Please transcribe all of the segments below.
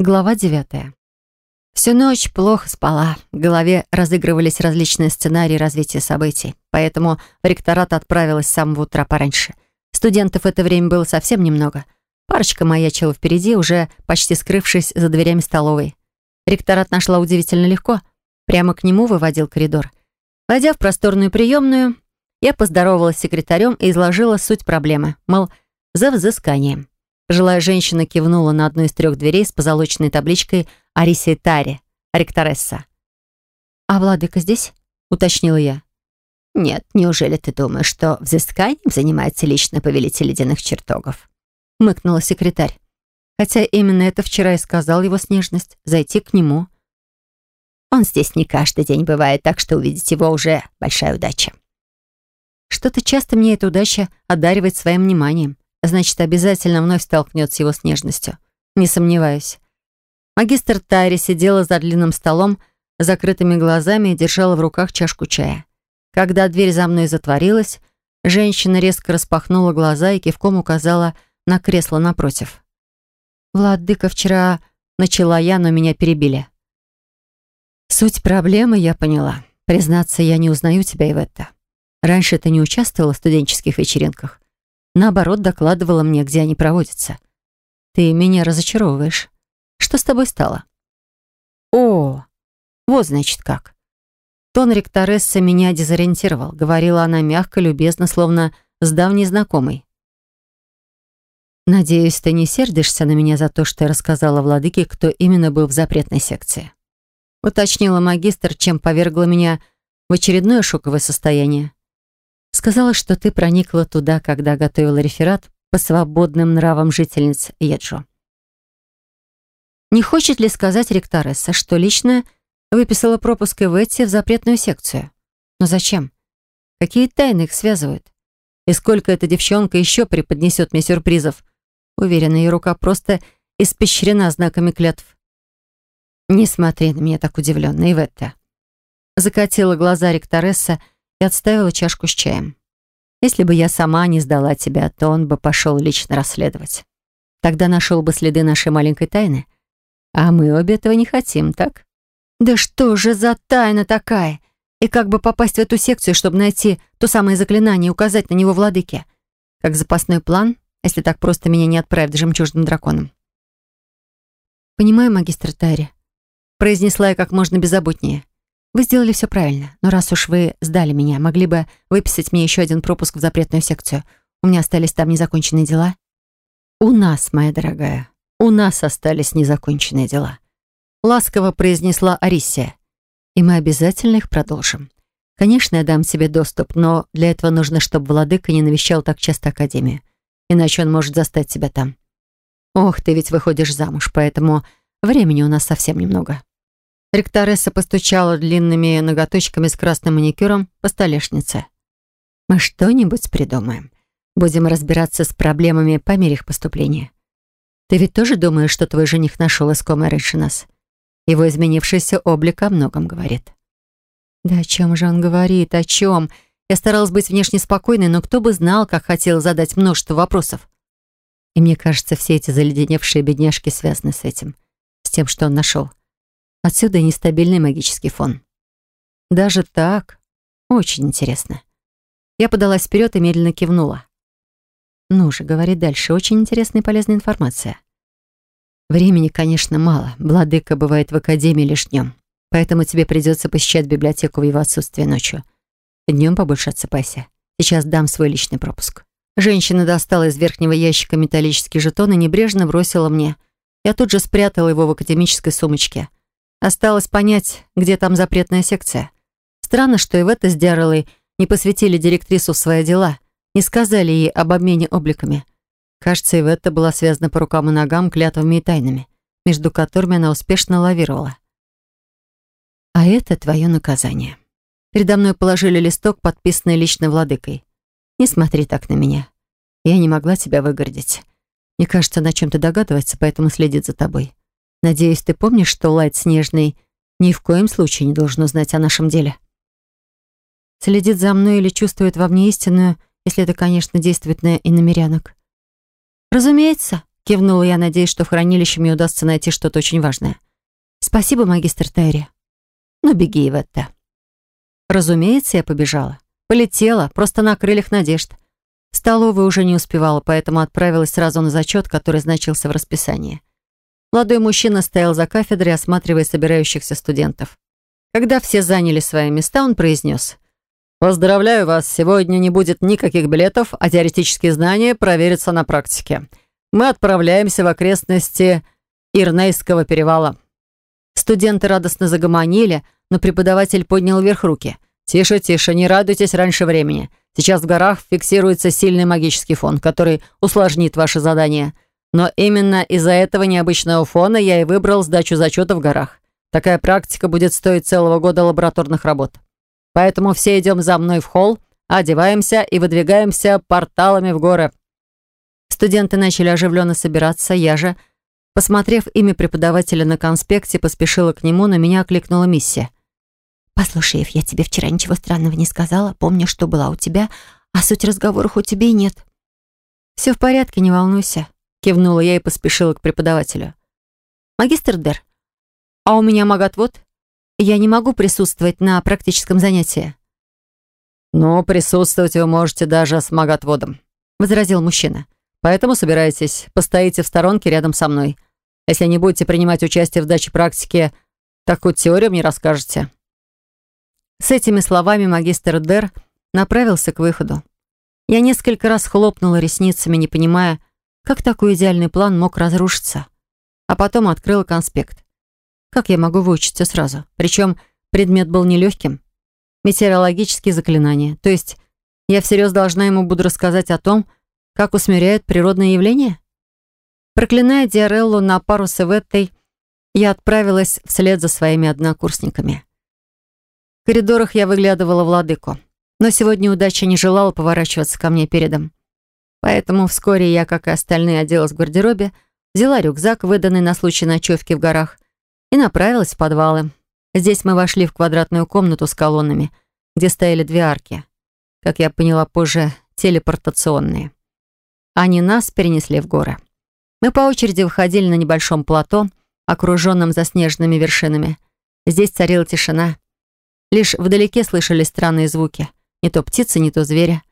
Глава девятая. Всю ночь плохо спала. В голове разыгрывались различные сценарии развития событий. Поэтому в ректорат отправилась с самого утра пораньше. Студентов в это время было совсем немного. Парочка маячила впереди, уже почти скрывшись за дверями столовой. Ректорат нашла удивительно легко. Прямо к нему выводил коридор. Войдя в просторную приемную, я поздоровалась с секретарем и изложила суть проблемы. Мол, за взысканием. Пожилая женщина кивнула на одну из трех дверей с позолоченной табличкой «Арисия Тари», ректоресса. «А владыка здесь?» — уточнила я. «Нет, неужели ты думаешь, что взысканием занимается лично повелитель ледяных чертогов?» — мыкнула секретарь. Хотя именно это вчера и сказал его снежность — зайти к нему. «Он здесь не каждый день бывает, так что увидеть его уже большая удача». Что-то часто мне эта удача одаривает своим вниманием значит, обязательно вновь столкнется его с нежностью. Не сомневаюсь. Магистр Тайри сидела за длинным столом, закрытыми глазами и держала в руках чашку чая. Когда дверь за мной затворилась, женщина резко распахнула глаза и кивком указала на кресло напротив. «Владыка, вчера начала я, но меня перебили». «Суть проблемы я поняла. Признаться, я не узнаю тебя, Иветта. Раньше ты не участвовала в студенческих вечеринках. Наоборот, докладывала мне, где они проводятся. Ты меня разочаровываешь. Что с тобой стало? О, вот значит как. Тон ректорессы меня дезориентировал. Говорила она мягко, любезно, словно с давней знакомой. «Надеюсь, ты не сердишься на меня за то, что я рассказала владыке, кто именно был в запретной секции?» Уточнила магистр, чем повергла меня в очередное шоковое состояние. Сказала, что ты проникла туда, когда готовила реферат по свободным нравам жительниц Еджо. Не хочет ли сказать ректоресса, что лично выписала пропуск Иветти в запретную секцию? Но зачем? Какие тайны их связывают? И сколько эта девчонка еще преподнесет мне сюрпризов? Уверена, ее рука просто испещрена знаками клятв. Не смотри на меня так удивленно, Иветта. Закатила глаза ректоресса, и отставила чашку с чаем. Если бы я сама не сдала тебя, то он бы пошел лично расследовать. Тогда нашел бы следы нашей маленькой тайны. А мы обе этого не хотим, так? Да что же за тайна такая? И как бы попасть в эту секцию, чтобы найти то самое заклинание и указать на него владыке? Как запасной план, если так просто меня не отправят жемчужным драконом. «Понимаю, магистр Тайри», — произнесла я как можно беззаботнее. Вы сделали все правильно, но раз уж вы сдали меня, могли бы выписать мне еще один пропуск в запретную секцию. У меня остались там незаконченные дела. У нас, моя дорогая, у нас остались незаконченные дела. Ласково произнесла Арисия. И мы обязательно их продолжим. Конечно, я дам тебе доступ, но для этого нужно, чтобы владыка не навещал так часто Академию. Иначе он может застать тебя там. Ох, ты ведь выходишь замуж, поэтому времени у нас совсем немного. Ректоресса постучала длинными ноготочками с красным маникюром по столешнице. «Мы что-нибудь придумаем. Будем разбираться с проблемами по мере их поступления. Ты ведь тоже думаешь, что твой жених нашел искомое раньше нас? Его изменившийся облик о многом говорит». «Да о чем же он говорит? О чем?» Я старалась быть внешне спокойной, но кто бы знал, как хотел задать множество вопросов. И мне кажется, все эти заледеневшие бедняжки связаны с этим, с тем, что он нашел. Отсюда нестабильный магический фон. Даже так? Очень интересно. Я подалась вперед и медленно кивнула. Ну же, говори дальше. Очень интересная и полезная информация. Времени, конечно, мало. Владыка бывает в академии лишь днем. Поэтому тебе придется посещать библиотеку в его отсутствие ночью. Днем побольше отсыпайся. Сейчас дам свой личный пропуск. Женщина достала из верхнего ящика металлический жетон и небрежно бросила мне. Я тут же спрятала его в академической сумочке. Осталось понять, где там запретная секция. Странно, что и в это с Дяролой не посвятили директрису в свои дела, не сказали ей об обмене обликами. Кажется, и в это была связана по рукам и ногам клятвами и тайнами, между которыми она успешно лавировала. А это твое наказание. Передо мной положили листок, подписанный лично владыкой. Не смотри так на меня. Я не могла тебя выгородить. Мне кажется, на чем-то догадывается, поэтому следит за тобой. Надеюсь, ты помнишь, что Лайт Снежный ни в коем случае не должен узнать о нашем деле. Следит за мной или чувствует во мне истинную, если это, конечно, действует на иномерянок. Разумеется, Кивнула я, надеясь, что в хранилище мне удастся найти что-то очень важное. «Спасибо, магистр Тайри». «Ну, беги в это». Разумеется, я побежала. Полетела, просто на крыльях надежд. В столовую уже не успевала, поэтому отправилась сразу на зачет, который значился в расписании. Молодой мужчина стоял за кафедрой, осматривая собирающихся студентов. Когда все заняли свои места, он произнес. «Поздравляю вас, сегодня не будет никаких билетов, а теоретические знания проверятся на практике. Мы отправляемся в окрестности Ирнейского перевала». Студенты радостно загомонили, но преподаватель поднял вверх руки. «Тише, тише, не радуйтесь раньше времени. Сейчас в горах фиксируется сильный магический фон, который усложнит ваше задание. Но именно из-за этого необычного фона я и выбрал сдачу зачета в горах. Такая практика будет стоить целого года лабораторных работ. Поэтому все идем за мной в холл, одеваемся и выдвигаемся порталами в горы». Студенты начали оживленно собираться, я же, посмотрев имя преподавателя на конспекте, поспешила к нему, но меня окликнула миссия. «Послушай, Ев, я тебе вчера ничего странного не сказала. Помню, что была у тебя, а суть разговора хоть тебе и нет». «Все в порядке, не волнуйся», — кивнула я и поспешила к преподавателю. «Магистр Дер, а у меня маготвод? Я не могу присутствовать на практическом занятии». «Ну, присутствовать вы можете даже с маготводом», — возразил мужчина. «Поэтому собирайтесь, постоите в сторонке рядом со мной. Если не будете принимать участие в даче практики, так хоть теорию мне расскажете». С этими словами магистр Дер направился к выходу. Я несколько раз хлопнула ресницами, не понимая, как такой идеальный план мог разрушиться. А потом открыла конспект. Как я могу выучиться сразу? Причем предмет был нелегким. Метеорологические заклинания. То есть я всерьез должна ему буду рассказать о том, как усмиряют природные явления? Проклиная Диареллу на пару с Эветтой, я отправилась вслед за своими однокурсниками. В коридорах я выглядывала владыку. Но сегодня удача не желала поворачиваться ко мне передом. Поэтому вскоре я, как и остальные, оделась в гардеробе, взяла рюкзак, выданный на случай ночевки в горах, и направилась в подвалы. Здесь мы вошли в квадратную комнату с колоннами, где стояли две арки. Как я поняла позже, телепортационные. Они нас перенесли в горы. Мы по очереди выходили на небольшом плато, окруженном заснеженными вершинами. Здесь царила тишина. Лишь вдалеке слышались странные звуки. Не то птицы, не то зверя.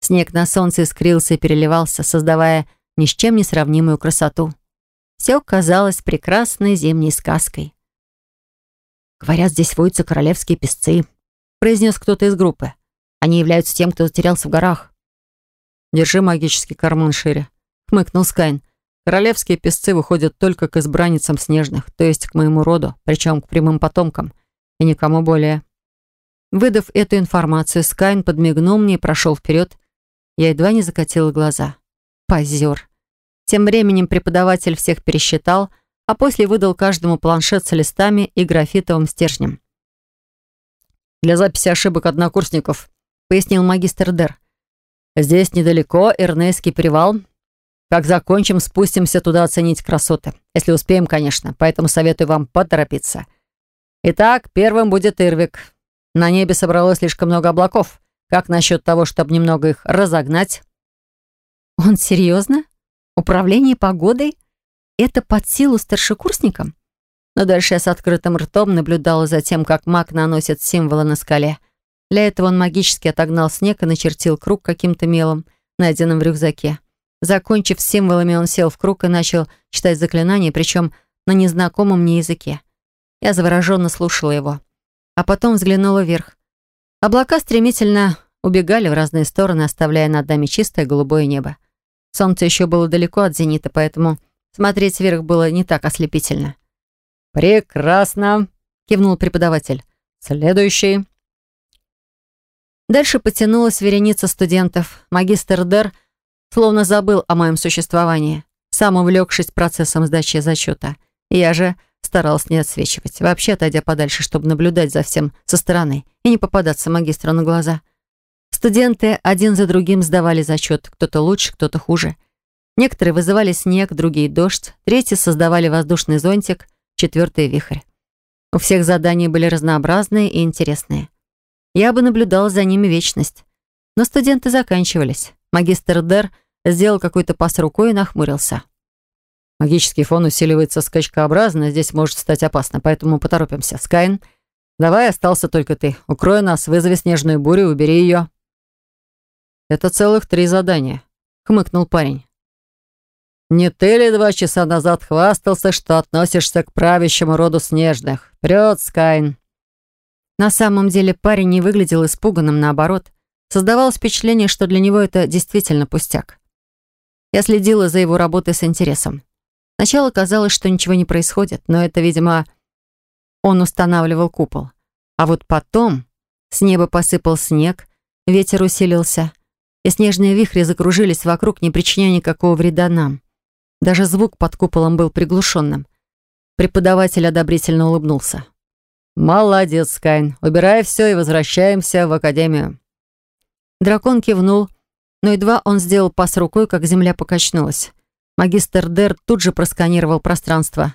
Снег на солнце искрился и переливался, создавая ни с чем не сравнимую красоту. Все казалось прекрасной зимней сказкой. «Говорят, здесь водятся королевские песцы», — произнес кто-то из группы. «Они являются тем, кто затерялся в горах». «Держи магический карман шире», — хмыкнул Скайн. «Королевские песцы выходят только к избранницам снежных, то есть к моему роду, причем к прямым потомкам, и никому более». Выдав эту информацию, Скайн подмигнул мне и прошел вперед. Я едва не закатила глаза. Позер. Тем временем преподаватель всех пересчитал, а после выдал каждому планшет с листами и графитовым стержнем. «Для записи ошибок однокурсников», — пояснил магистр Дер. «Здесь недалеко Эрнейский перевал. Как закончим, спустимся туда оценить красоты. Если успеем, конечно, поэтому советую вам поторопиться. Итак, первым будет Ирвик. На небе собралось слишком много облаков. Как насчет того, чтобы немного их разогнать?» «Он серьезно? Управление погодой? Это под силу старшекурсникам?» Но дальше я с открытым ртом наблюдала за тем, как маг наносит символы на скале. Для этого он магически отогнал снег и начертил круг каким-то мелом, найденным в рюкзаке. Закончив с символами, он сел в круг и начал читать заклинания, причем на незнакомом мне языке. Я завороженно слушала его а потом взглянула вверх. Облака стремительно убегали в разные стороны, оставляя над нами чистое голубое небо. Солнце еще было далеко от зенита, поэтому смотреть вверх было не так ослепительно. «Прекрасно!» — кивнул преподаватель. «Следующий». Дальше потянулась вереница студентов. Магистр Дер словно забыл о моем существовании, сам увлекшись процессом сдачи зачета. Я же Старалась не отсвечивать, вообще отойдя подальше, чтобы наблюдать за всем со стороны и не попадаться магистру на глаза. Студенты один за другим сдавали зачет, кто-то лучше, кто-то хуже. Некоторые вызывали снег, другие — дождь, третьи создавали воздушный зонтик, четвертый — вихрь. У всех задания были разнообразные и интересные. Я бы наблюдала за ними вечность. Но студенты заканчивались. Магистр Дер сделал какой-то пас рукой и нахмурился. Магический фон усиливается скачкообразно, здесь может стать опасно, поэтому поторопимся. Скайн, давай, остался только ты. Укрой нас, вызови снежную бурю убери ее. Это целых три задания, хмыкнул парень. Не ты ли два часа назад хвастался, что относишься к правящему роду снежных? Вперед, Скайн. На самом деле парень не выглядел испуганным, наоборот. Создавалось впечатление, что для него это действительно пустяк. Я следила за его работой с интересом. Сначала казалось, что ничего не происходит, но это, видимо, он устанавливал купол. А вот потом с неба посыпал снег, ветер усилился, и снежные вихри закружились вокруг, не причиняя никакого вреда нам. Даже звук под куполом был приглушенным. Преподаватель одобрительно улыбнулся. «Молодец, Кайн. Убирай все и возвращаемся в академию». Дракон кивнул, но едва он сделал пас рукой, как земля покачнулась. Магистр Дер тут же просканировал пространство.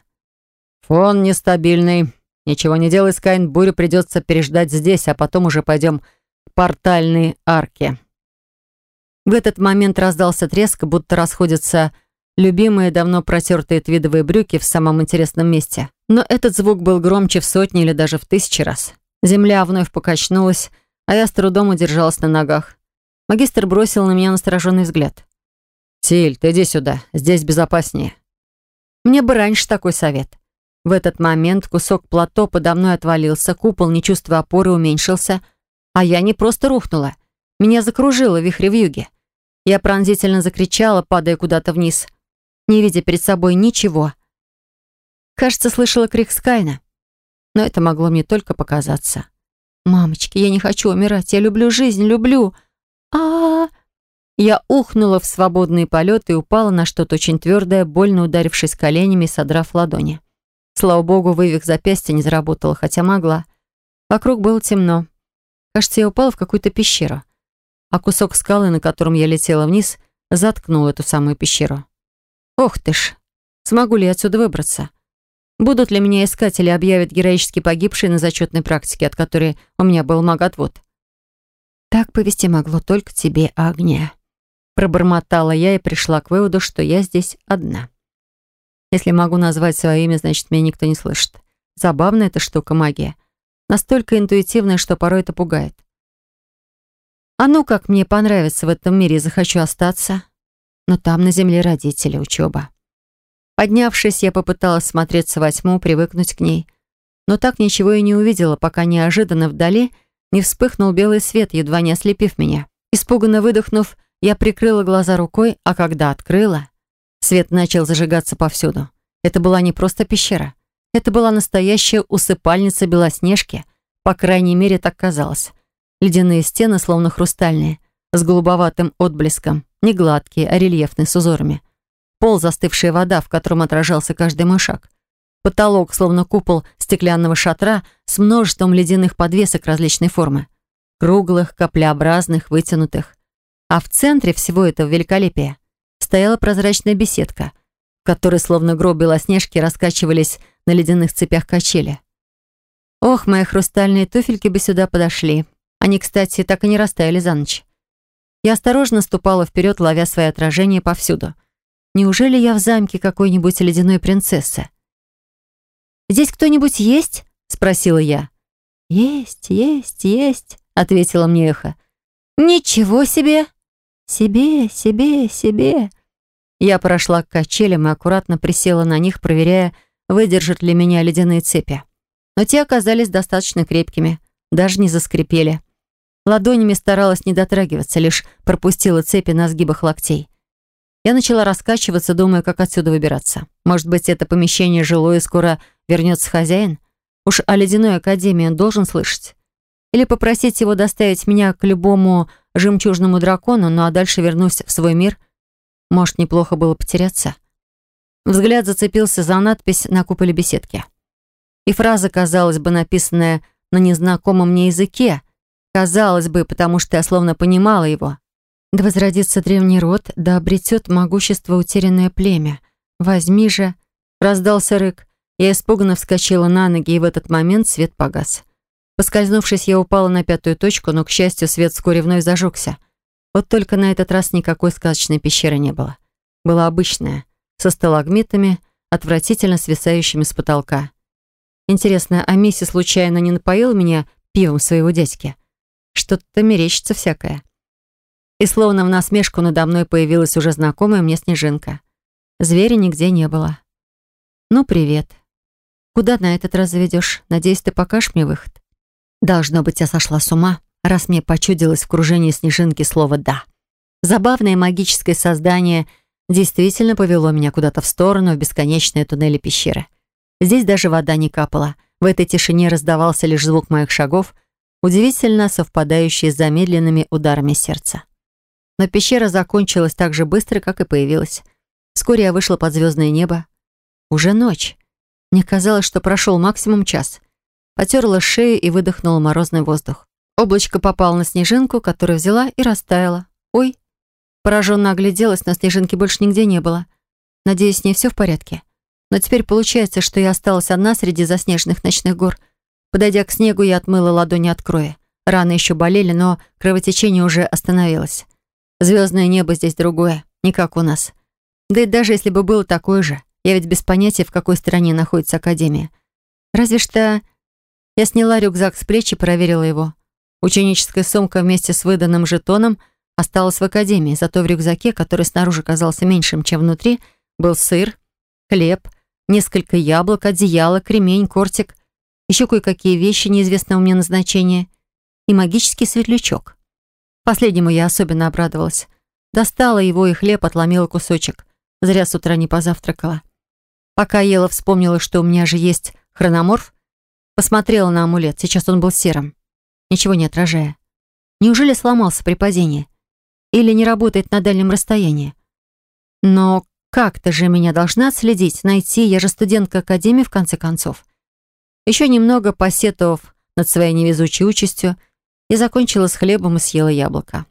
«Фон нестабильный. Ничего не делай, Скайн. Бурю придется переждать здесь, а потом уже пойдем к портальной арке». В этот момент раздался треск, будто расходятся любимые давно протертые твидовые брюки в самом интересном месте. Но этот звук был громче в сотни или даже в тысячи раз. Земля вновь покачнулась, а я с трудом удержалась на ногах. Магистр бросил на меня настороженный взгляд. «Тиль, ты иди сюда, здесь безопаснее». Мне бы раньше такой совет. В этот момент кусок плато подо мной отвалился, купол, не чувствуя опоры, уменьшился, а я не просто рухнула. Меня закружило вихре в юге. Я пронзительно закричала, падая куда-то вниз, не видя перед собой ничего. Кажется, слышала крик Скайна. Но это могло мне только показаться. «Мамочки, я не хочу умирать, я люблю жизнь, люблю!» а, -а, -а я ухнула в свободный полет и упала на что-то очень твердое, больно ударившись коленями и содрав ладони. Слава богу, вывих запястья не заработала, хотя могла. Вокруг было темно. Кажется, я упала в какую-то пещеру. А кусок скалы, на котором я летела вниз, заткнул эту самую пещеру. Ох ты ж, смогу ли я отсюда выбраться? Будут ли меня искать или объявят героически погибшие на зачетной практике, от которой у меня был маготвод? Так повести могло только тебе, огня. Пробормотала я и пришла к выводу, что я здесь одна. Если могу назвать свое имя, значит, меня никто не слышит. Забавная эта штука магия. Настолько интуитивная, что порой это пугает. А ну, как мне понравится в этом мире захочу остаться. Но там на земле родители, учеба. Поднявшись, я попыталась смотреться во тьму, привыкнуть к ней. Но так ничего и не увидела, пока неожиданно вдали не вспыхнул белый свет, едва не ослепив меня. Испуганно выдохнув, я прикрыла глаза рукой, а когда открыла, свет начал зажигаться повсюду. Это была не просто пещера. Это была настоящая усыпальница Белоснежки. По крайней мере, так казалось. Ледяные стены, словно хрустальные, с голубоватым отблеском, не гладкие, а рельефные, с узорами. Пол, застывшая вода, в котором отражался каждый мой шаг. Потолок, словно купол стеклянного шатра с множеством ледяных подвесок различной формы. Круглых, каплеобразных, вытянутых. А в центре всего этого великолепия стояла прозрачная беседка, в которой словно гроб белоснежки раскачивались на ледяных цепях качели. Ох, мои хрустальные туфельки бы сюда подошли. Они, кстати, так и не растаяли за ночь. Я осторожно ступала вперед, ловя свои отражения повсюду. Неужели я в замке какой-нибудь ледяной принцессы? «Здесь кто-нибудь есть?» — спросила я. «Есть, есть, есть», — ответила мне эхо. «Ничего себе!» «Себе, себе, себе!» Я прошла к качелям и аккуратно присела на них, проверяя, выдержат ли меня ледяные цепи. Но те оказались достаточно крепкими, даже не заскрипели. Ладонями старалась не дотрагиваться, лишь пропустила цепи на сгибах локтей. Я начала раскачиваться, думая, как отсюда выбираться. Может быть, это помещение жилое, скоро вернется хозяин? Уж о ледяной академии он должен слышать. Или попросить его доставить меня к любому жемчужному дракону, ну а дальше вернусь в свой мир. Может, неплохо было потеряться. Взгляд зацепился за надпись на куполе беседки. И фраза, казалось бы, написанная на незнакомом мне языке. Казалось бы, потому что я словно понимала его. «Да возродится древний род, да обретет могущество утерянное племя. Возьми же...» Раздался рык. Я испуганно вскочила на ноги, и в этот момент свет погас. Поскользнувшись, я упала на пятую точку, но, к счастью, свет вскоре вновь зажегся. Вот только на этот раз никакой сказочной пещеры не было. Была обычная, со сталагмитами, отвратительно свисающими с потолка. Интересно, а Мисси случайно не напоила меня пивом своего дядьки? Что-то мерещится всякое. И словно в насмешку надо мной появилась уже знакомая мне снежинка. Зверя нигде не было. «Ну, привет. Куда на этот раз заведешь? Надеюсь, ты покажешь мне выход?» Должно быть, я сошла с ума, раз мне почудилось в кружении снежинки слово «да». Забавное магическое создание действительно повело меня куда-то в сторону, в бесконечные туннели пещеры. Здесь даже вода не капала. В этой тишине раздавался лишь звук моих шагов, удивительно совпадающий с замедленными ударами сердца. Но пещера закончилась так же быстро, как и появилась. Вскоре я вышла под звездное небо. Уже ночь. Мне казалось, что прошел максимум час. Потерла шею и выдохнула морозный воздух. Облачко попало на снежинку, которую взяла и растаяла. Ой, Пораженно огляделась, но снежинки больше нигде не было. Надеюсь, с ней все в порядке. Но теперь получается, что я осталась одна среди заснеженных ночных гор. Подойдя к снегу, я отмыла ладони от крови. Раны еще болели, но кровотечение уже остановилось. Звездное небо здесь другое, не как у нас. Да и даже если бы было такое же, я ведь без понятия, в какой стране находится Академия. Разве что... Я сняла рюкзак с плеч и проверила его. Ученическая сумка вместе с выданным жетоном — осталась в академии, зато в рюкзаке, который снаружи казался меньшим, чем внутри, был сыр, хлеб, несколько яблок, одеяло, кремень, кортик, еще кое-какие вещи неизвестного мне назначения и магический светлячок. Последнему я особенно обрадовалась. Достала его и хлеб, отломила кусочек. Зря с утра не позавтракала. Пока ела, вспомнила, что у меня же есть хрономорф. Посмотрела на амулет, сейчас он был серым, ничего не отражая. Неужели сломался при падении? или не работает на дальнем расстоянии. Но как-то же меня должна отследить, найти, я же студентка Академии в конце концов. Еще немного посетовав над своей невезучей участью, я закончила с хлебом и съела яблоко.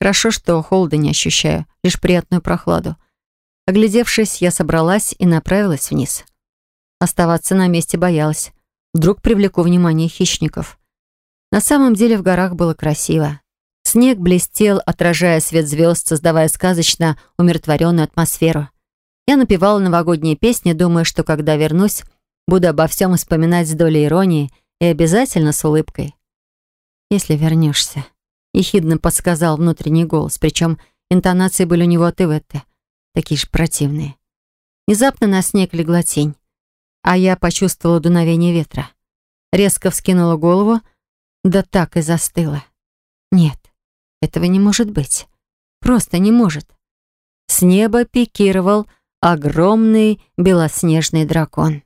Хорошо, что холода не ощущаю, лишь приятную прохладу. Оглядевшись, я собралась и направилась вниз. Оставаться на месте боялась. Вдруг привлеку внимание хищников. На самом деле в горах было красиво. Снег блестел, отражая свет звезд, создавая сказочно умиротворенную атмосферу. Я напевала новогодние песни, думая, что когда вернусь, буду обо всем вспоминать с долей иронии и обязательно с улыбкой. «Если вернешься», — ехидно подсказал внутренний голос, причем интонации были у него от Иветты, такие же противные. Внезапно на снег легла тень, а я почувствовала дуновение ветра. Резко вскинула голову, да так и застыла. Нет, этого не может быть. Просто не может. С неба пикировал огромный белоснежный дракон.